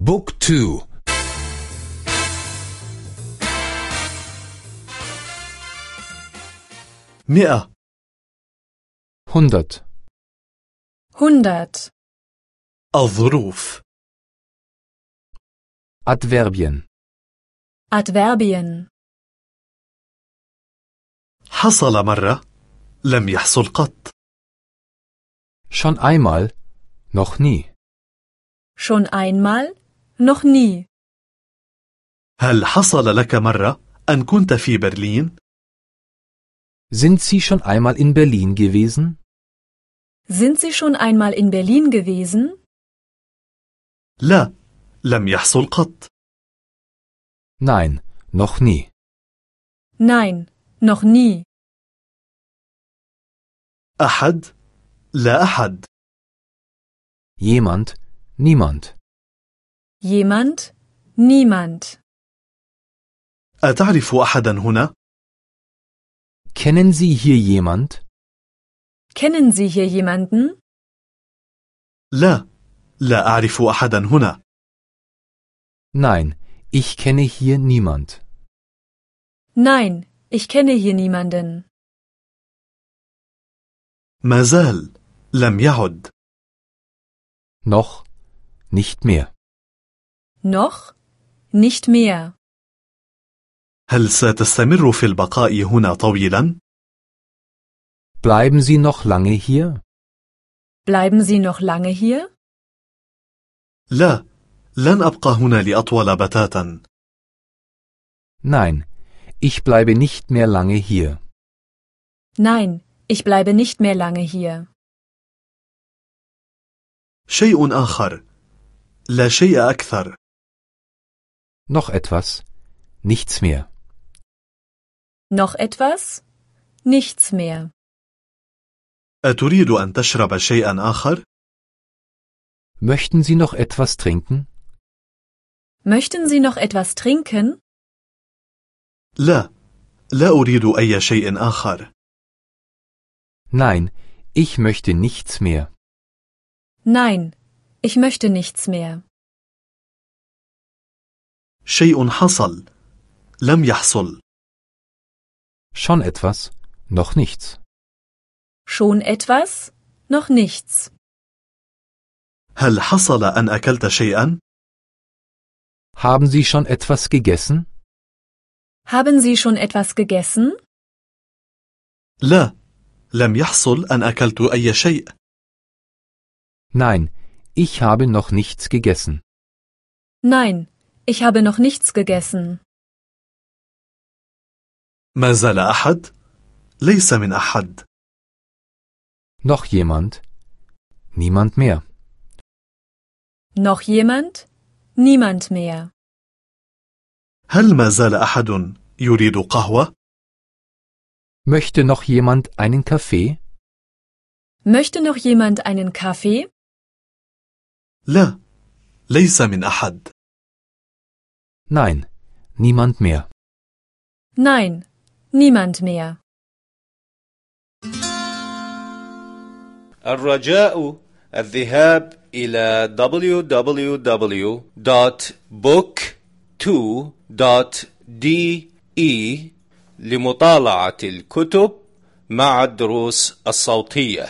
بوك تو مئة هندert hundert, الظروف Adverbien Adverbien, حصل مرة لم يحصل قط Schon einmal, noch nie. schon einmal, noch nie. هل حصل لك مرة أن كنت في برلين؟ Sind Sie schon einmal in Berlin gewesen? Sind Sie schon einmal in Berlin gewesen? لا لم يحصل قط Nein, noch nie. Nein, noch nie. أحد لا أحد Jemand, niemand. Jemand? Niemand. أتعرف أحدا هنا؟ Kennen Sie hier jemand? Kennen Sie hier jemanden? لا لا أعرف أحدا هنا Nein, ich kenne hier niemand. Nein, ich kenne hier niemanden. ما زال لم يعد Noch, nicht mehr. Noch? Nicht mehr. هل ستستمر في البقاء هنا طويلا؟ Bleiben Sie noch lange hier? Bleiben Sie noch lange hier? لا لن أبقى هنا لأطول بتاتا Nein, ich bleibe nicht mehr lange hier. Nein, ich bleibe nicht mehr lange hier. شيء آخر لا شيء أكثر Noch etwas, nichts mehr. Noch etwas? Nichts mehr. أتريد أن تشرب شيئا آخر؟ Möchten Sie noch etwas trinken? Möchten Sie noch etwas trinken? لا لا أريد أي شيء آخر Nein, ich möchte nichts mehr. Nein, ich möchte nichts mehr. شيء حصل لم يحصل Schon etwas, noch nichts. Schon etwas? Noch nichts. هل حصل أن أكلت شيئا؟ Haben Sie schon etwas gegessen? Haben Sie schon etwas gegessen? لا لم يحصل أن أكلت أي شيء Nein, ich habe noch nichts gegessen. Nein, ich habe noch nichts gegessen. ما زال أحد؟ ليس من أحد Noch jemand? Niemand mehr. Noch jemand? Niemand mehr. هل ما زال أحد يريد قهوة؟ Möchte noch jemand einen Kaffee? Möchte noch jemand einen Kaffee? لا ليس من أحد Nein, niemand mehr. Nein, niemand mehr. الرجاء الذهاب إلى www.book2.de لمطالعة الكتب مع الدروس الصوتية